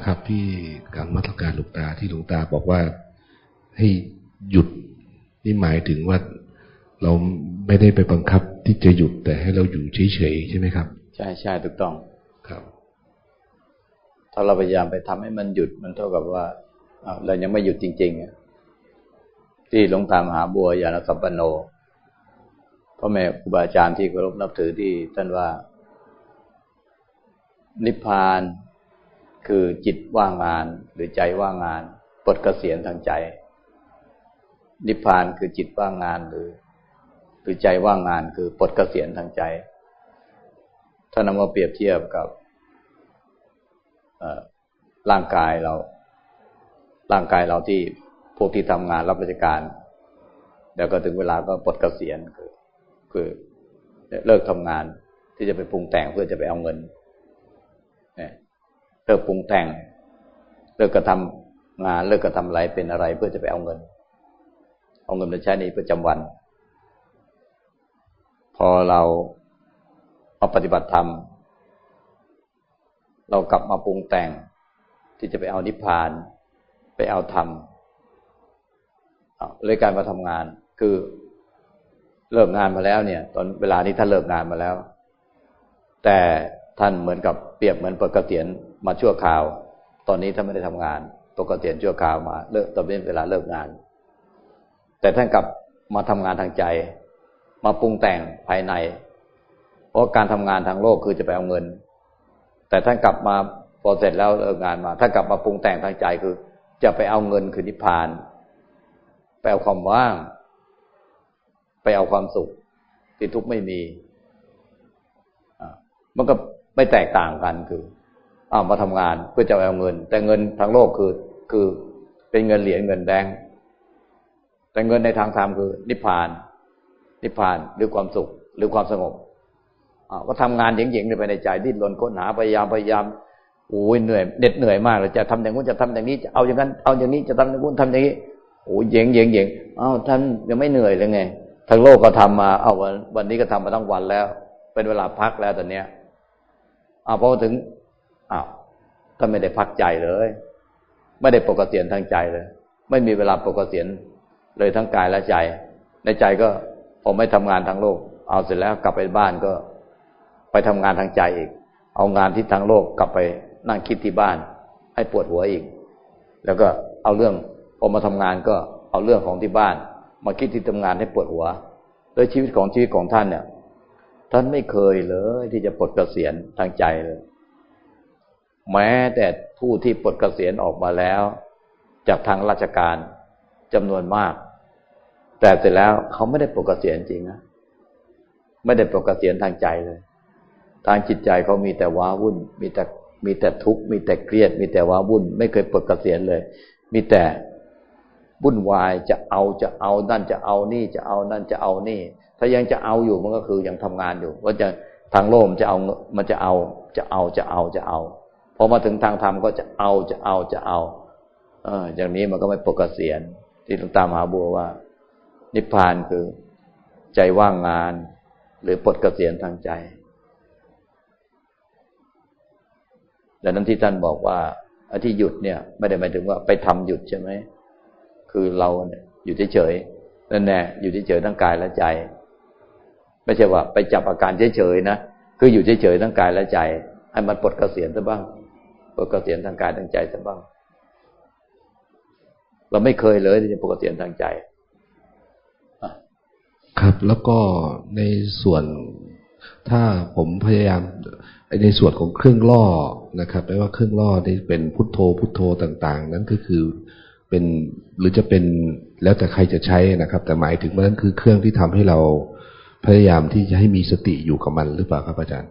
ลูกตาครับ ที่การมาตรการลูกตาที่หลวงตาบอกว่าให้หยุดนี่หมายถึงว่าเราไม่ได้ไปบังคับที่จะหยุดแต่ให้เราอยู่เฉยๆใช่ไหมครับ ใช่ใช่ถูกต้องครับ ถ้าเราพยายามไปทำให้มันหยุดมันเท่ากับว่าเรายังไม่หยุดจริงๆที่หลวงตามหาบัวยานสัมปันโนพ่อแม่ครูบาอาจารย์ที่เคารพนับถือที่ท่านว่า นิพพาน คือจิตว่างงานหรือใจว่างงานปลดเกษียณทางใจ นิพพานคือจิตว่างงานหรือ หรือใจว่างงานคือปลดเกษียณทางใจถ้านำมาเปรียบเทียบกับร่างกายเรา ร่างกายเราที่พวกที่ทำงานรับราชการ แล้วก็ถึงเวลาก็ปลดเกษียณคือคือเลิกทำงานที่จะไปปรุงแต่งเพื่อจะไปเอาเงิน เลิกปรุงแต่ง เลิกกระทำงานเลิกกระทำอะไรเป็นอะไรเพื่อจะไปเอาเงิน เอาเงินมาใช้ในประจำวัน พอเราเอาปฏิบัติธรรม เรากลับมาปรุงแต่งที่จะไปเอานิพพาน ไปเอาธรรมเลยการมาทำงาน คือเลิกงานมาแล้วเนี่ย ตอนเวลานี้ท่านเลิกงานมาแล้ว แต่ ท่านเหมือนกับเปรียบเหมือนปกติยนมาชั่วคราว ตอนนี้ท่านไม่ได้ทำงานปกติยนชั่วคราวมาเลิกตอนนี้เวลาเลิกงาน แต่ท่านกลับมาทำงานทางใจ มาปรุงแต่งภายใน เพราะการทำงานทางโลกคือจะไปเอาเงิน แต่ท่านกลับมาพอเสร็จแล้วเลิกงานมาท่านกลับมาปรุงแต่งทางใจคือ จะไปเอาเงินคือนิพพานไปเอาความว่าง ไปเอาความสุขที่ทุกข์ไม่มีมันก็ ไม่แตกต่างกันคืออ้าวมาทำงานเพื่อจะเอาเงิน แต่เงินทางโลกคือคือเป็นเงินเหรียญเงินแดง แต่เงินในทางธรรมคือ นิพพาน นิพพานหรือความสุขหรือความสงบก็ทำงานเย่งๆในภายในใจดิ้นรนค้นหาพยายามพยายามโอ้ยเหนื่อยเด็ดเหนื่อยมากเลยจะทำอย่างนู้นจะทำอย่างนี้จะเอาอย่างนั้นเอาอย่างนี้จะทำอย่างนู้นทำอย่างนี้โอ้ยเย่งเย่งเย่งอ้าวท่านยังไม่เหนื่อยเลยไงทั้งโลกก็ทำมา เอาวันวันนี้ก็ทำมาทั้งวันแล้ว เป็นเวลาพักแล้วตอนเนี้ย อาพอถึงอ้าวท่านไม่ได้พักใจเลย ไม่ได้ปกติทางใจเลย ไม่มีเวลาปกติเลยทั้งกายและใจ ในใจก็ผมไม่ทำงานทางโลก เอาเสร็จแล้วกลับไปบ้านก็ ไปทำงานทางใจอีก เอางานที่ทางโลกกลับไปนั่งคิดที่บ้าน ให้ปวดหัวอีก แล้วก็เอาเรื่องพอมาทำงานก็เอาเรื่องของที่บ้าน มาคิดที่ทำงานให้ปวดหัวโดยชีวิตของชีวิตของท่านเนี่ย ท่านไม่เคยเลยที่จะปลดเกษียณทางใจเลย แม้แต่ผู้ที่ปลดเกษียณออกมาแล้ว จากทางราชการจำนวนมาก แต่เสร็จแล้วเขาไม่ได้ปลดเกษียณจริงนะไม่ได้ปลดเกษียณทางใจเลย ทางจิตใจเขามีแต่ว้าวุ่น มีแต่มีแต่ทุกข์มีแต่เครียด มีแต่ว้าวุ่น ไม่เคยปลดเกษียณเลย มีแต่วุ่นวายจะเอาจะเอานั่นจะเอานี่จะเอานั่นจะเอานี่ ถ้ายังจะเอาอยู่มันก็คือยังทำงานอยู่ ว่าจะทางโลกมันจะเอามันจะเอาจะเอาจะเอาจะเอาพอมาถึงทางธรรมก็จะเอาจะเอาจะเอา เอออย่างนี้มันก็ไม่ปกเสียนที่หลวงตามหาบัวว่า นิพพานคือใจว่างงาน หรือปลดเกษียณทางใจดังนั้นที่ท่านบอกว่าอที่หยุดเนี่ย ไม่ได้หมายถึงว่าไปทำหยุดใช่ไหมคือเราเนี่ยอยู่เฉยๆนั่นแน่อยู่เฉยๆทั้งกายและใจ ไม่ใช่ว่าไปจับอาการเฉยๆนะคืออยู่เฉยๆทั้งกายและใจ ให้มันปลดเกษียณซะบ้างปลดเกษียณทางกายทางใจซะบ้าง เราไม่เคยเลยที่จะปลดเกษียณทางใจครับ แล้วก็ในส่วนถ้าผมพยายามในส่วนของเครื่องล่อนะครับไม่ว่าเครื่องล่อที่เป็นพุทโธพุทโธต่าง ๆ นั้นก็คือเป็นหรือจะเป็นแล้วแต่ใครจะใช้นะครับ แต่หมายถึงว่านั่นคือเครื่องที่ทำให้เรา พยายามที่จะให้มีสติอยู่กับมันหรือเปล่าครับอาจารย์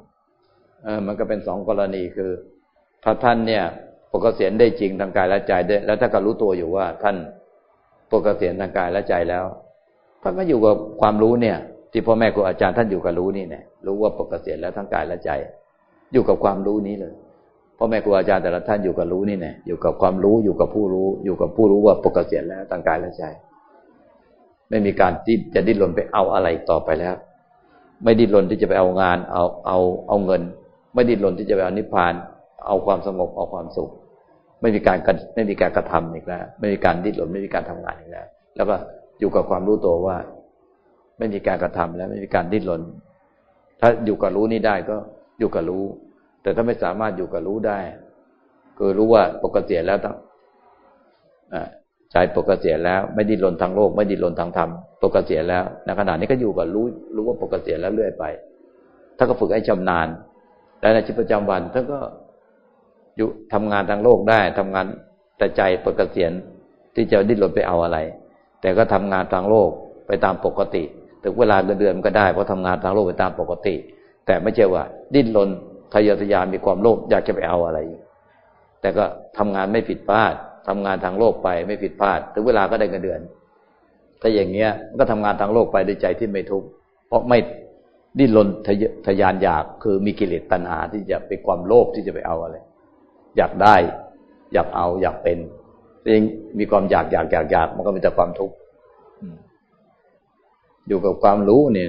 เออมันก็เป็นสองกรณีคือ ถ้าท่านเนี่ยปกเสียนได้จริงทางกายและใจได้ แล้วถ้าก็รู้ตัวอยู่ว่าท่านปกเสียนทางกายและใจแล้วท่านก็อยู่กับความรู้เนี่ย ที่พ่อแม่ครูอาจารย์ท่านอยู่กับรู้นี่เนี่ยรู้ว่าปกเสียนแล้วทั้งกายและใจ อยู่กับความรู้นี้เลยพ่อแม่ครูอาจารย์แต่ละท่านอยู่กับรู้นี่แน่อยู่กับความรู้อยู่กับผู้รู้ อยู่กับผู้รู้ว่าปกติแล้วทางกายและใจ ไม่มีการที่จะดิ้นรนไปเอาอะไรต่อไปแล้ว ไม่ดิ้นรนที่จะไปเอางาน เอาเอาเอาเงิน ไม่ดิ้นรนที่จะไปเอานิพพาน เอาความสงบเอาความสุข ไม่มีการไม่มีการกระทำอีกแล้ว ไม่มีการดิ้นรนไม่มีการทำงานอีกแล้ว แล้วก็อยู่กับความรู้ตัวว่า ไม่มีการกระทำแล้ว ไม่มีการดิ้นรน ถ้าอยู่กับรู้นี่ได้ก็อยู่กับรู้ แต่ถ้าไม่สามารถอยู่กับรู้ได้ คือรู้ว่าปกติแล้วต้อง ใจปกติแล้ว ไม่ดิ้นรนทางโลก ไม่ดิ้นรนทางธรรมปกติแล้วในขณะนี้ก็อยู่กับรู้รู้ว่าปกติแล้วเรื่อยไปถ้าก็ฝึกให้ชำนาญและในชีวิตประจำวันท่านก็อยู่ทำงานทางโลกได้ทำงานแต่ใจปกติที่จะดิ้นรนไปเอาอะไร แต่ก็ทำงานทางโลกไปตามปกติถึงเวลาเงินเดือนก็ได้เพราะทำงานทางโลกไปตามปกติ แต่ไม่ใช่ว่า ดิ้นรนทะเยอทะยานมีความโลภอยากจะไปเอาอะไร แต่ก็ทำงานไม่ผิดพลาด ทำงานทางโลกไปไม่ผิดพลาด ถึงเวลาก็ได้เงินเดือน ถ้าอย่างเงี้ยก็ทำงานทางโลกไปด้วยใจที่ไม่ทุกข์เพราะไม่ดิ้นรนทะยานอยากคือมีกิเลสตัณหาที่จะเป็นความโลภที่จะไปเอาอะไร อยากได้อยากเอาอยากเป็นเองมีความอยากอยากอยากอยากมันก็มีแต่ความทุกข์อยู่กับความรู้เนี่ย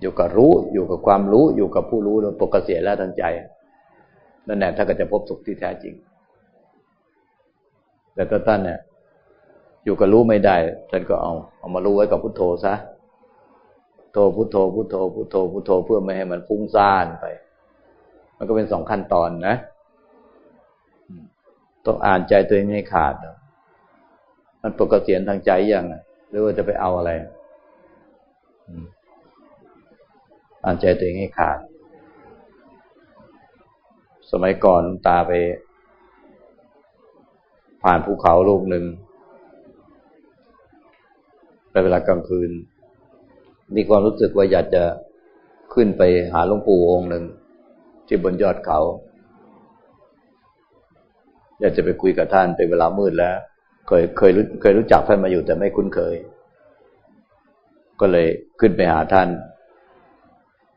อยู่กับรู้ อยู่กับความรู้ อยู่กับผู้รู้โดยปกติแล้วทันใจนั่นแหละถ้าก็จะพบสุขที่แท้จริง แต่ถ้าท่านเนี่ย อยู่กับรู้ไม่ได้ท่านก็เอา เอามารู้ไว้กับพุทโธซะโธพุทโธพุทโธพุทโธพุทโธเพื่อไม่ให้มันฟุ้งซ่านไป มันก็เป็นสองขั้นตอนนะต้องอ่านใจตัวเองให้ขาด มันปกติทางใจยังหรือว่าจะไปเอาอะไรอ่านใจตัวเองให้ขาด สมัยก่อนตาไป ผ่านภูเขาลูกหนึ่งในเวลากลางคืน มีความรู้สึกว่าอยากจะขึ้นไปหาหลวงปู่องค์หนึ่ง ที่บนยอดเขา อยากจะไปคุยกับท่านเป็นเวลามืดแล้ว เคยเคยรู้เคยรู้จักท่านมาอยู่แต่ไม่คุ้นเคย ก็เลยขึ้นไปหาท่าน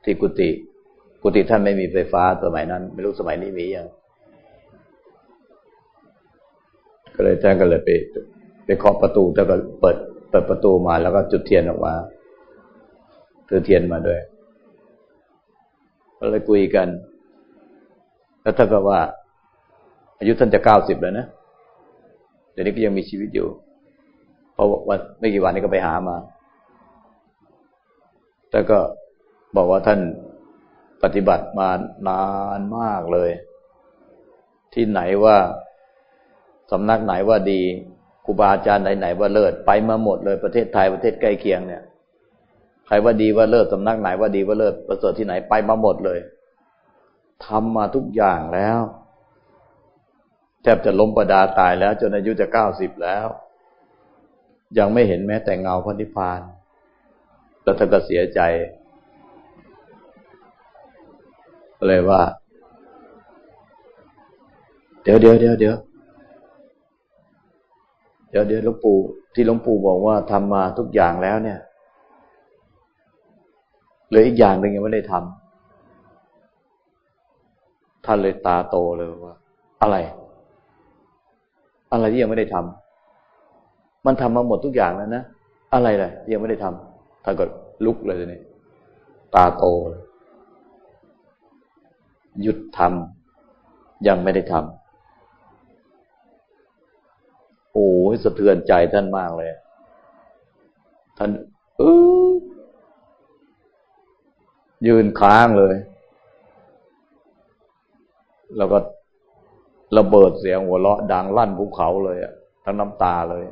ที่กุฏิกุฏิท่านไม่มีไฟฟ้าสมัยนั้น ไม่รู้สมัยนี้มียัง ก็เลยท่านก็เลยไปไปเคาะประตูแล้วก็เปิดเปิดประตูมาแล้วก็จุดเทียนออกมาถือเทียนมาด้วยก็เลยคุยกัน แล้วท่านก็ว่า อายุท่านจะเก้าสิบแล้วนะเดี๋ยวนี้ก็ยังมีชีวิตอยู่ เพราะวันไม่กี่วันนี้ก็ไปหามาแล้วก็บอกว่าท่านปฏิบัติมานานมากเลย ที่ไหนว่า สำนักไหนว่าดีครูบาอาจารย์ไหนๆว่าเลิศไปมาหมดเลยประเทศไทยประเทศใกล้เคียงเนี่ย ใครว่าดีว่าเลิศสำนักไหนว่าดีว่าเลิศประเสริฐที่ไหนไปมาหมดเลยทำมาทุกอย่างแล้วแทบจะล้มประดาตายแล้ว จนอายุจะเก้าสิบแล้ว ยังไม่เห็นแม้แต่เงาพระนิพพานแล้วท่านก็เสียใจเลยว่า เดี๋ยวเดี๋ยวเดี๋ยวเดี๋ยว ดี๋ยวเดี๋ยวหลวงปู่ที่หลวงปู่บอกว่าทำมาทุกอย่างแล้วเนี่ยเหลืออีกอย่างหนึ่งยังไม่ได้ทำท่านเลยตาโตเลยว่า อะไร อะไรที่ยังไม่ได้ทำมันทำมาหมดทุกอย่างแล้วนะอะไรเลยยังไม่ได้ทำท่านก็ลุกเลยนี่ตาโตหยุดทำยังไม่ได้ทำโอ้ สะเทือนใจท่านมากเลย ท่านเออยืนค้างเลย แล้วก็ระเบิดเสียงหัวเราะดังลั่นภูเขาเลยอะทั้งน้ำตาเลย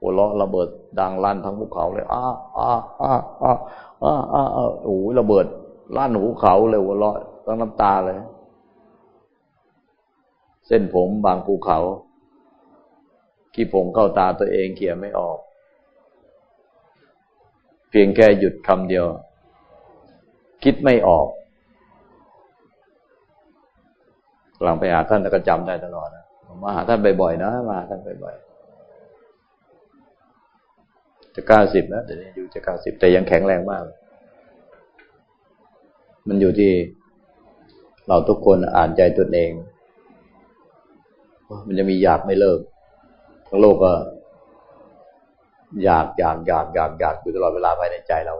หัวเราะระเบิดดังลั่นทั้งภูเขาเลยอ้าอ้าอ้าอ้าอ้าอ้าโอ้โหระเบิดลั่นหูเขาเลยหัวเราะทั้งน้ำตาเลย เส้นผมบางภูเขา ขี้ผงเข้าตาตัวเองเขี่ยไม่ออก เพียงแค่หยุดคำเดียว คิดไม่ออก หลังไปหาท่านก็จำได้ตลอดนะมาหาท่านบ่อยๆนะมาหาท่านบ่อยๆจะเก้าสิบแล้วแต่อยู่จะเก้าสิบแต่ยังแข็งแรงมาก มันอยู่ที่เราทุกคนอ่านใจตนเอง มันจะมีอยากไม่เลิก ทั้งโลกก็ อยากอยากอยากอยากอยากอยู่ตลอดเวลาภายในใจเรา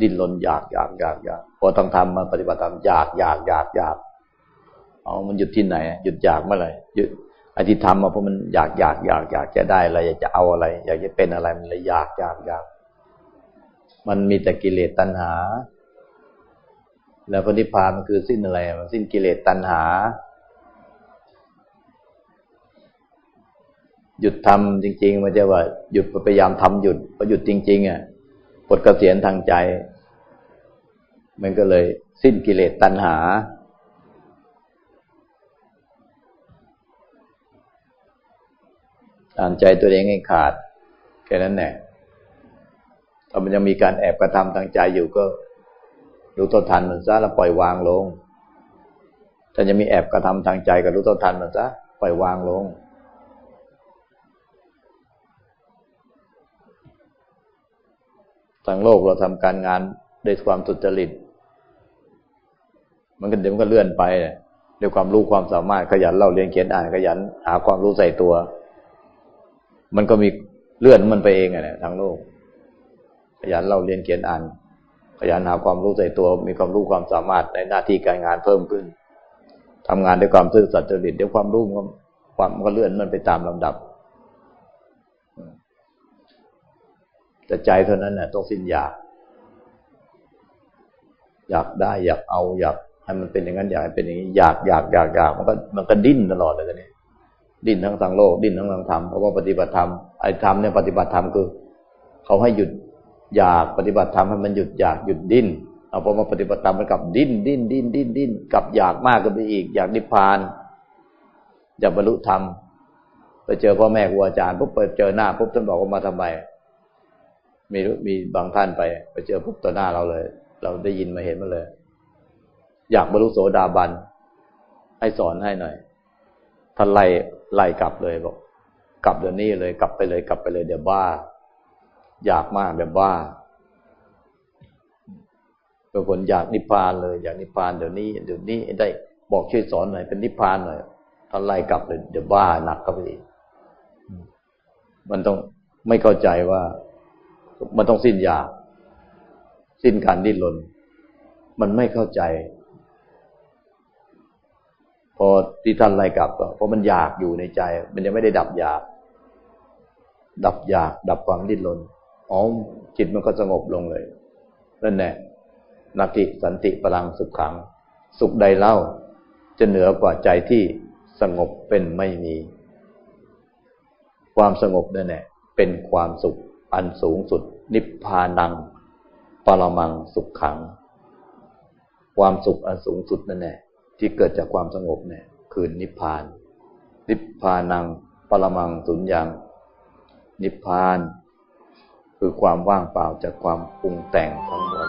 ดิ้นรนอยากอยากอยากอยากพอต้องทำมาปฏิบัติธรรมอยากอยากอยากอยากเอามันหยุดที่ไหน หยุดอยากเมื่อไหร่หยุดอธิธรรมมาเพราะมันอยากอยากอยากอยากจะได้อะไรอยากจะเอาอะไร อยากจะเป็นอะไรมันเลยอยากอยากอยากมันมีแต่กิเลสตัณหา แล้วพระนิพพานมันคือสิ้นอะไร มันสิ้นกิเลสตัณหา หยุดทำจริง ๆ มันจะว่า หยุดพยายามทำหยุดพอหยุดจริง ๆอะปลดเกษียณทางใจ มันก็เลย สิ้นกิเลสตัณหา อ่านใจตัวเองให้ขาด แค่นั้นแหละถ้ามันยังมีการแอบกระทำทางใจอยู่ก็รู้ต้นทันมันซะแล้วปล่อยวางลง ถ้ายังมีแอบกระทำทางใจก็รู้ต้นทันมันซะปล่อยวางลง ทางโลกเราทำการงานด้วยความสุจริต มันก็เดี๋ยวมันก็เลื่อนไปด้วยความรู้ความสามารถขยันเล่าเรียนเขียนอ่านขยัน หาความรู้ใส่ตัว มันก็มีเลื่อนมันไปเองอะเนี่ยทางโลก ขยันเราเรียนเขียนอ่าน ขยันหาความรู้ใส่ตัว มีความรู้ความสามารถในหน้าที่การงานเพิ่มขึ้นทำงานด้วยความซื่อสัตย์จริตดี๋ยความรู้ความมันก็เลื่อนมันไปตามลำดับ แต่ใจเท่านั้นน่ะต้องสิ้นอยาก อยากได้อยากเอาอยากให้มันเป็นอย่างนั้นอยากให้เป็นอย่างนี้อยากอยากอยากอยากมันก็มันก็ดิ้นตลอดเลยกันนี่ดิ้นทั้งทางโลกดิ้นทั้งทางธรรมเพราะว่าปฏิบัติธรรมไอ้ธรรมเนี่ยปฏิบัติธรรมคือเขาให้หยุดอยากปฏิบัติธรรมให้มันหยุดอยากหยุดดิ้นเอาพอมาปฏิบัติธรรมมันกลับดิ้นดิ้นดิ้นดิ้นดิ้นกลับอยากมากขึ้นไปอีก อยากนิพพานอยากบรรลุธรรมไปเจอพ่อแม่ครูอาจารย์ปุ๊บไปเจอหน้าปุ๊บท่านบอกว่ามาทำไม มีมีบางท่านไป ไปเจอปุ๊บต่อหน้าเราเลย เราได้ยินมาเห็นมาเลย อยากบรรลุโสดาบัน ให้สอนให้หน่อยท่านไล่ไล่กลับเลยบอก กลับเดี๋ยวนี้เลย กลับไปเลย กลับไปเลย เดี๋ยวบ้า อยากมากเดี๋ยวบ้าบางคนอยากนิพพานเลย อยากนิพพานเดี๋ยวนี้ เดี๋ยวนี้ได้บอกช่วยสอนหน่อยเป็นนิพพานหน่อยท่านไล่กลับเลย เดี๋ยวบ้าหนักก็ไปอีกมันต้องไม่เข้าใจว่า มันต้องสิ้นอยาก สิ้นการดิ้นรน มันไม่เข้าใจ พอที่ท่านไล่กลับก็เพราะมันอยากอยู่ในใจ มันยังไม่ได้ดับอยาก ดับอยาก ดับความดิ้นรนอ๋อจิตมันก็สงบลงเลยนั่นแหละนาทีสันติพลังสุขขัง สุขใดเล่า จะเหนือกว่าใจที่สงบเป็นไม่มี ความสงบนั่นแหละเป็นความสุขอันสูงสุด นิพพานัง ปรมังสุขขัง ความสุขอันสูงสุดนั่นแหละที่เกิดจากความสงบเนี่ยคือนิพพาน นิพพานัง ปรมังสุญญ์นิพพาน คือความว่างเปล่าจากความปรุงแต่งทั้งหมด